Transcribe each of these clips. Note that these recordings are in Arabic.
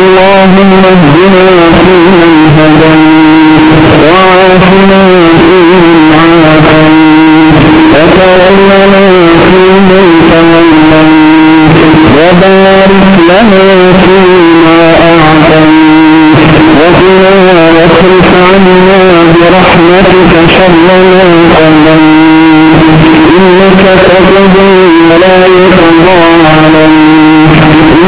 اللهم اهدنا فيمن هديت وعافنا فيمن عافيت وتولنا فيمن توليت وبارك لنا فيما أعطيت وقنا واصرف عنا برحمتك شر ما قضيت إنك تقضي ولا يقضى عليك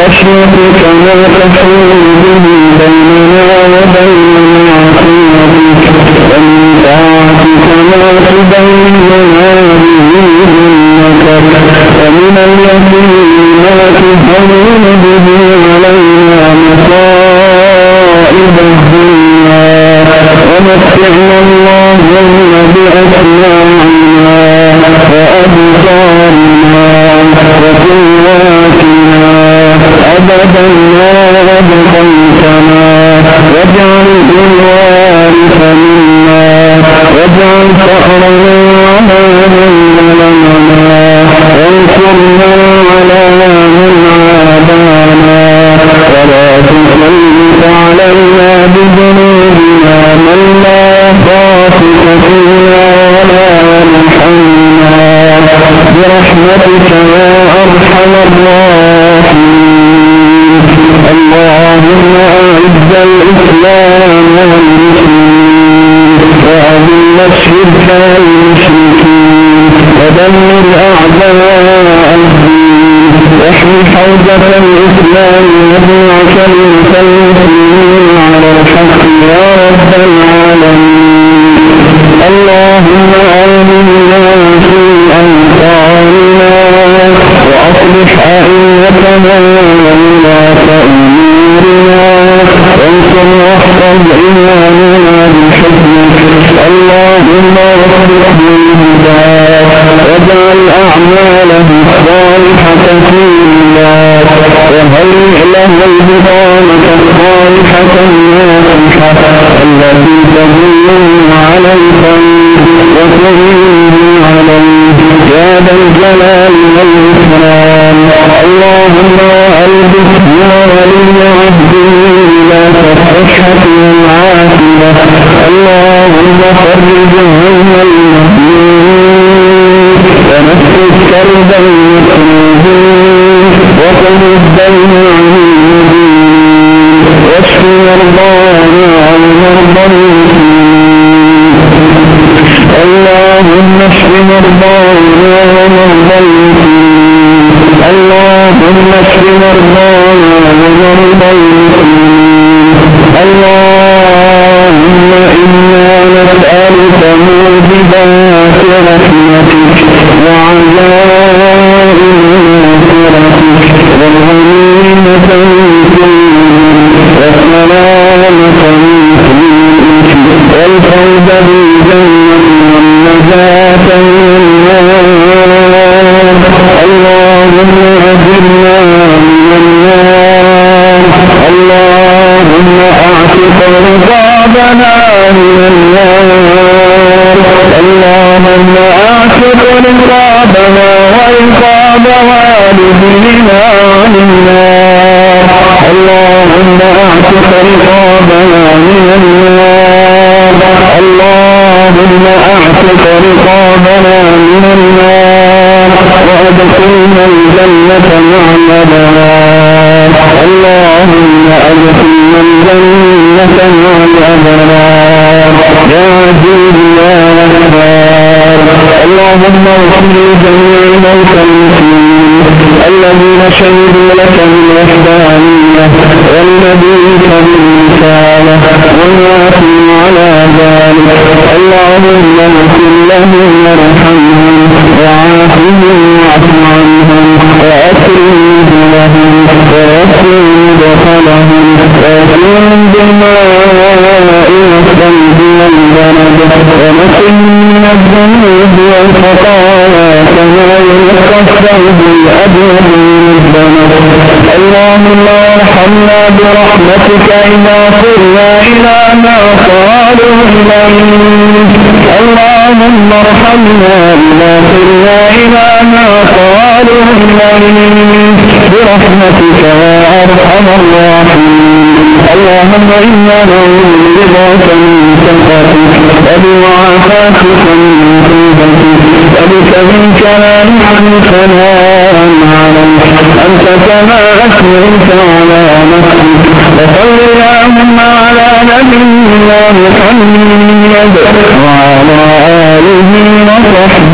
من خشيتك ما تحول به بيننا وبين معصيتك ومن طاعتك ما تبيننا به جنتك ومن اليقين ما تهون به علينا مصائب الدنيا ومتعنا اللهم بأسماعنا وأبصارنا. وقواتنا أبدا ما أبقيتنا واجعل الوارث منا واجعل فأرنا على من ظلمنا وانصرنا على من عادانا ولا تسلط علينا بذنوبنا من لا يخافك فينا ولا يرحمنا برحمتك يا أرحم الراحمين وأذل الشرك والمشركين ودمر أعداء الدين واحمي حوزة الإسلام وابنع كلمة المسلمين على الحق يا رب العالمين اللهم آمنا في أنصارنا وأصلح أئمتنا وولاة أمورنا وانصر واحفظ إيماننا بحكمك اللهم وفقه للهداة واجعل أعماله الصالحة في الله وهيئ له البطانة الصالحة الناصحة التي تدل على الخير وتعينه عليه يا ذا الجلال والإكرام؟ اللهم ألبس ولي عهده لا الصحة والعافية اللهم فرج هم المهمومين ونفس كرب المكروهين وقل الدين عن المدين واشف مرضانا ومرضى المسلمين اللهم اشف مرضانا ومرضى اللهم اشف مرضانا رقابنا من النار. اللهم أعتق رقابنا ورقاب والدينا عن النار اللهم أعتق رقابنا من النار. اللهم أعتق رقابنا من النار. وأدخلنا الجنة الأبرار اللهم أدخلنا الجنة مع الأبرار يا عزيز يا غفار اللهم اغفر لجميع موتى المسلمين الذين شهدوا لك بالوحدانية والنبيك بالرسالة وماتوا على ذلك اللهم اغفر لهم وارحمهم. وعافهم واعف عنهم. من الذنوب والخطايا كما ينقى الثوب الأبيض من اللهم ارحمنا برحمتك إذا قلنا إلى ما قالوا إليك اللهم ارحمنا إذا قلنا إلى ما قالوا إليك برحمتك يا أرحم الراحمين. اللهم إنا نعوذ برضاك من سخطك أبوعفاك فمن أبك من كلام سلام عليك أنت كما أكرمت على نفسك وصل اللهم على نبينا محمد وعلى آله وصحبه